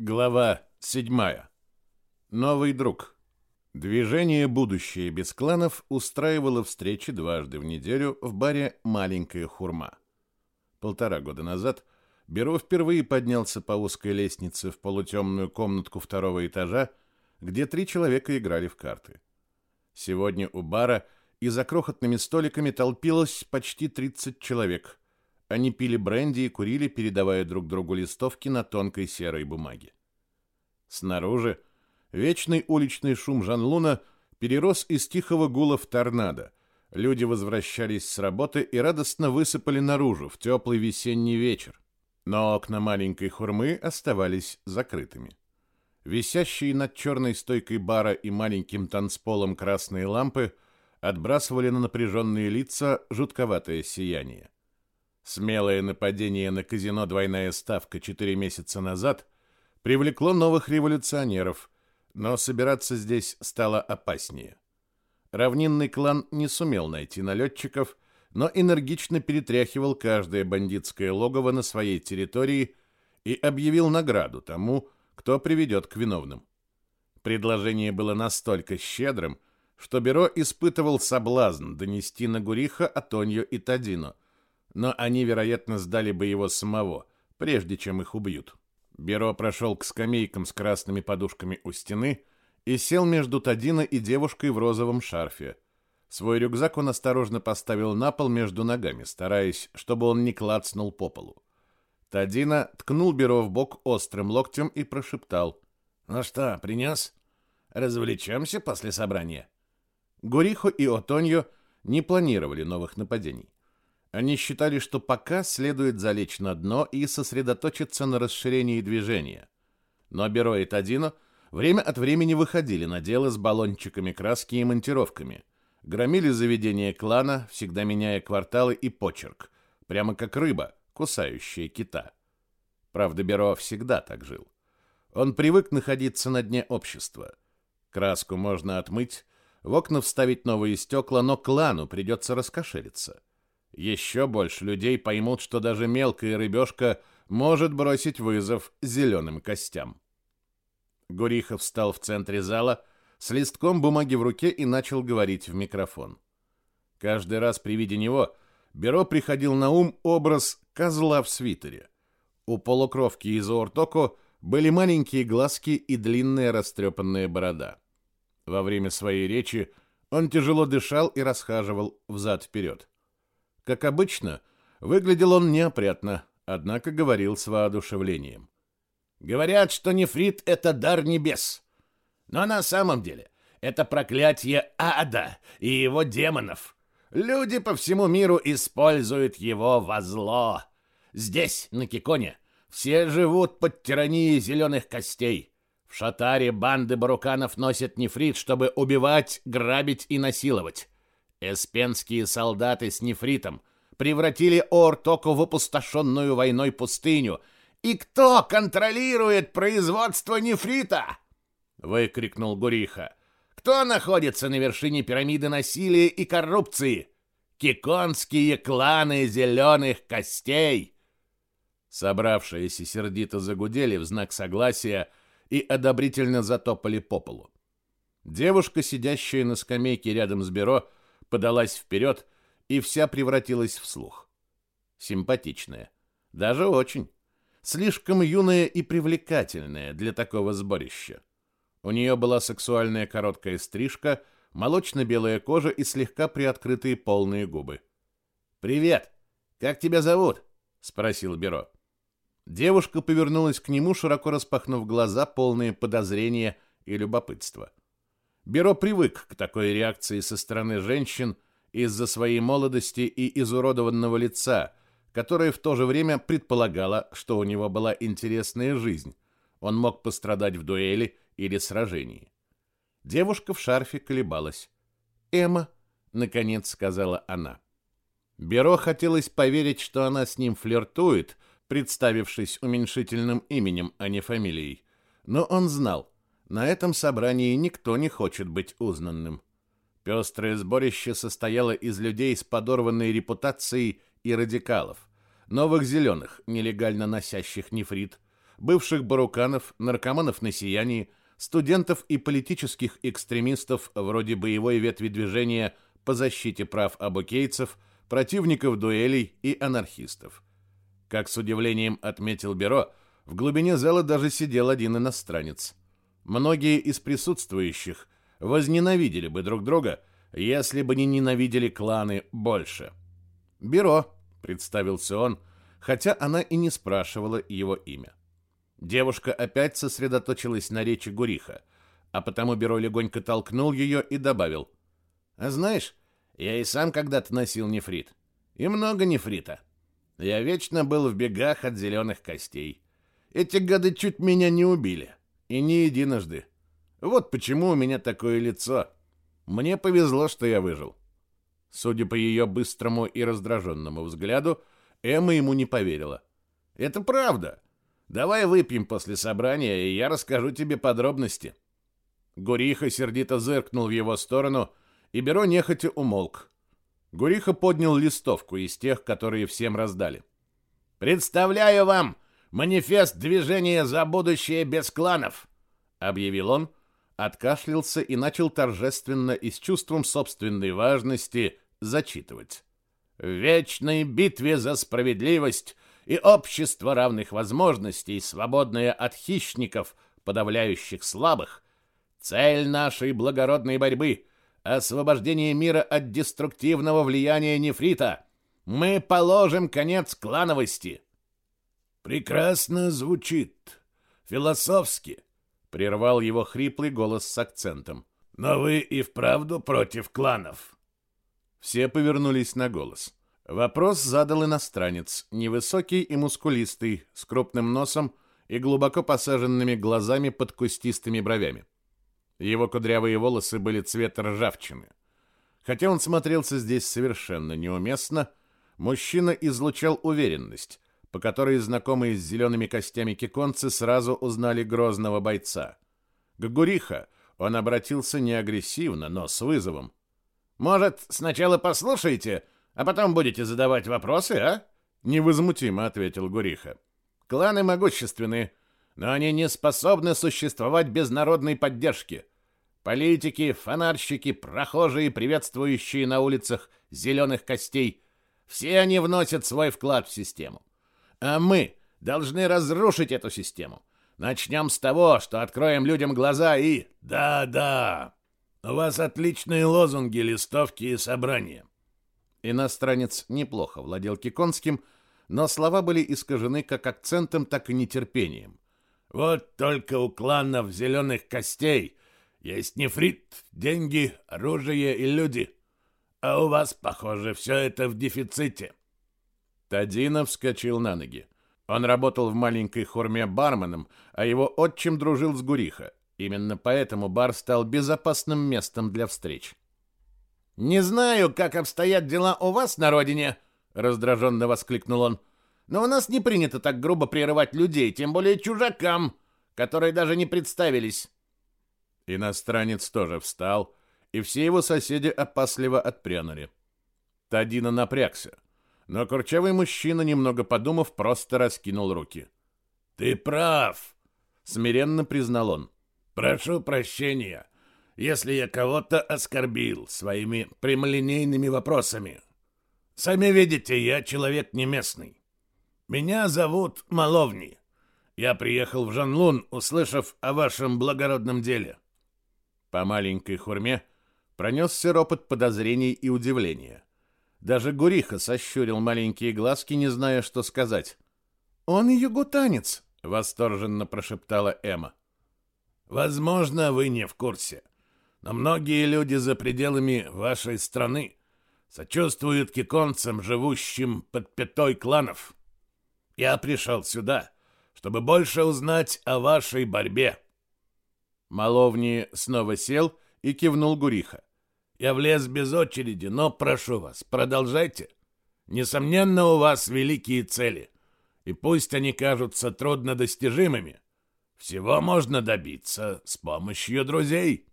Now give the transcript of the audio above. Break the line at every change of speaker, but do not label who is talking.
Глава 7. Новый друг. Движение «Будущее без кланов» устраивало встречи дважды в неделю в баре «Маленькая хурма». Полтора года назад Беро впервые поднялся по узкой лестнице в полутемную комнатку второго этажа, где три человека играли в карты. Сегодня у бара и за крохотными столиками толпилось почти 30 человек – они пили бренди и курили, передавая друг другу листовки на тонкой серой бумаге. Снаружи вечный уличный шум Жанлуна перерос из тихого гула в торнадо. Люди возвращались с работы и радостно высыпали наружу в теплый весенний вечер. Но окна маленькой хурмы оставались закрытыми. Висящие над черной стойкой бара и маленьким танцполом красные лампы отбрасывали на напряженные лица жутковатое сияние. Смелое нападение на казино «Двойная ставка» четыре месяца назад привлекло новых революционеров, но собираться здесь стало опаснее. Равнинный клан не сумел найти налетчиков, но энергично перетряхивал каждое бандитское логово на своей территории и объявил награду тому, кто приведет к виновным. Предложение было настолько щедрым, что Бюро испытывал соблазн донести на Гуриха Атонью и Тадино – но они, вероятно, сдали бы его самого, прежде чем их убьют. Беро прошел к скамейкам с красными подушками у стены и сел между Тадино и девушкой в розовом шарфе. Свой рюкзак он осторожно поставил на пол между ногами, стараясь, чтобы он не клацнул по полу. Тадина ткнул Беро в бок острым локтем и прошептал. «Ну что, принес? Развлечемся после собрания?» Гурихо и Отоньо не планировали новых нападений. Они считали, что пока следует залечь на дно и сосредоточиться на расширении движения. Но Беро и Тадино время от времени выходили на дело с баллончиками краски и монтировками, громили заведения клана, всегда меняя кварталы и почерк, прямо как рыба, кусающая кита. Правда, Беро всегда так жил. Он привык находиться на дне общества. Краску можно отмыть, в окна вставить новые стекла, но клану придется раскошелиться. Еще больше людей поймут, что даже мелкая рыбешка может бросить вызов зеленым костям. Гурихов встал в центре зала с листком бумаги в руке и начал говорить в микрофон. Каждый раз при виде него Беро приходил на ум образ козла в свитере. У полукровки из Ортоко были маленькие глазки и длинная растрепанная борода. Во время своей речи он тяжело дышал и расхаживал взад-вперед. Как обычно, выглядел он неопрятно, однако говорил с воодушевлением. «Говорят, что нефрит — это дар небес. Но на самом деле это проклятие ада и его демонов. Люди по всему миру используют его во зло. Здесь, на Киконе, все живут под тиранией зеленых костей. В Шатаре банды баруканов носят нефрит, чтобы убивать, грабить и насиловать. Эспенские солдаты с нефритом превратили Ортоку в опустошенную войной пустыню. «И кто контролирует производство нефрита?» — выкрикнул Гуриха. «Кто находится на вершине пирамиды насилия и коррупции? Киконские кланы зеленых костей!» Собравшиеся сердито загудели в знак согласия и одобрительно затопали по полу. Девушка, сидящая на скамейке рядом с бюро, подалась вперед и вся превратилась в слух. Симпатичная. Даже очень. Слишком юная и привлекательная для такого сборища. У нее была сексуальная короткая стрижка, молочно-белая кожа и слегка приоткрытые полные губы. «Привет! Как тебя зовут?» — спросил Беро. Девушка повернулась к нему, широко распахнув глаза, полные подозрения и любопытства. Беро привык к такой реакции со стороны женщин из-за своей молодости и изуродованного лица, которое в то же время предполагало, что у него была интересная жизнь. Он мог пострадать в дуэли или сражении. Девушка в шарфе колебалась. «Эмма», — наконец сказала она. Беро хотелось поверить, что она с ним флиртует, представившись уменьшительным именем, а не фамилией. Но он знал, на этом собрании никто не хочет быть узнанным. Пестрое сборище состояло из людей с подорванной репутацией и радикалов, новых зеленых, нелегально носящих нефрит, бывших баруканов, наркоманов на сиянии, студентов и политических экстремистов вроде боевой ветви движения по защите прав абокейцев, противников дуэлей и анархистов. Как с удивлением отметил Бюро, в глубине зала даже сидел один иностранец. Многие из присутствующих возненавидели бы друг друга, если бы не ненавидели кланы больше. «Бюро», — представился он, хотя она и не спрашивала его имя. Девушка опять сосредоточилась на речи Гуриха, а потому Бюро легонько толкнул ее и добавил. «А знаешь, я и сам когда-то носил нефрит. И много нефрита. Я вечно был в бегах от зеленых костей. Эти гады чуть меня не убили. И не единожды. Вот почему у меня такое лицо. Мне повезло, что я выжил». Судя по ее быстрому и раздраженному взгляду, Эмма ему не поверила. «Это правда. Давай выпьем после собрания, и я расскажу тебе подробности». Гуриха сердито зыркнул в его сторону, и Беро нехотя умолк. Гуриха поднял листовку из тех, которые всем раздали. «Представляю вам манифест движения за будущее без кланов», — объявил он, откашлялся и начал торжественно и с чувством собственной важности зачитывать. «В вечной битве за справедливость и общество равных возможностей, свободное от хищников, подавляющих слабых, цель нашей благородной борьбы — освобождение мира от деструктивного влияния нефрита. Мы положим конец клановости. Прекрасно звучит. Философски. Прервал его хриплый голос с акцентом. Но вы и вправду против кланов. Все повернулись на голос. Вопрос задал иностранец, невысокий и мускулистый, с крупным носом и глубоко посаженными глазами под кустистыми бровями. Его кудрявые волосы были цвета ржавчины. Хотя он смотрелся здесь совершенно неуместно, мужчина излучал уверенность, по которой знакомые с зелеными костями киконцы сразу узнали грозного бойца. К Гуриха он обратился не агрессивно, но с вызовом. «Может, сначала послушайте, а потом будете задавать вопросы, а? Невозмутимо ответил Гуриха. Кланы могущественны, но они не способны существовать без народной поддержки. Политики, фонарщики, прохожие, приветствующие на улицах зеленых костей, все они вносят свой вклад в систему. А мы должны разрушить эту систему. Начнем с того, что откроем людям глаза и... Да-да, у вас отличные лозунги, листовки и собрания. Иностранец неплохо владел киконским, но слова были искажены как акцентом, так и нетерпением. «Вот только у кланов зеленых костей есть нефрит, деньги, оружие и люди. А у вас, похоже, все это в дефиците». Тадинов вскочил на ноги. Он работал в маленькой хурме барменом, а его отчим дружил с Гуриха. Именно поэтому бар стал безопасным местом для встреч. «Не знаю, как обстоят дела у вас на родине», — раздраженно воскликнул он. «Но у нас не принято так грубо прерывать людей, тем более чужакам, которые даже не представились». Иностранец тоже встал, и все его соседи опасливо отпрянули. Тадина напрягся, но курчавый мужчина, немного подумав, просто раскинул руки. «Ты прав», — смиренно признал он. «Прошу прощения если я кого-то оскорбил своими прямолинейными вопросами. Сами видите, я человек не местный. Меня зовут Маловни. Я приехал в Жанлун, услышав о вашем благородном деле. По маленькой хурме пронесся ропот подозрений и удивления. Даже Гуриха сощурил маленькие глазки, не зная, что сказать. «Он югутанец!» — восторженно прошептала Эмма. «Возможно, вы не в курсе но многие люди за пределами вашей страны сочувствуют киконцам, живущим под пятой кланов. Я пришел сюда, чтобы больше узнать о вашей борьбе». Маловни снова сел и кивнул Гуриха. «Я влез без очереди, но прошу вас, продолжайте. Несомненно, у вас великие цели, и пусть они кажутся труднодостижимыми, всего можно добиться с помощью друзей».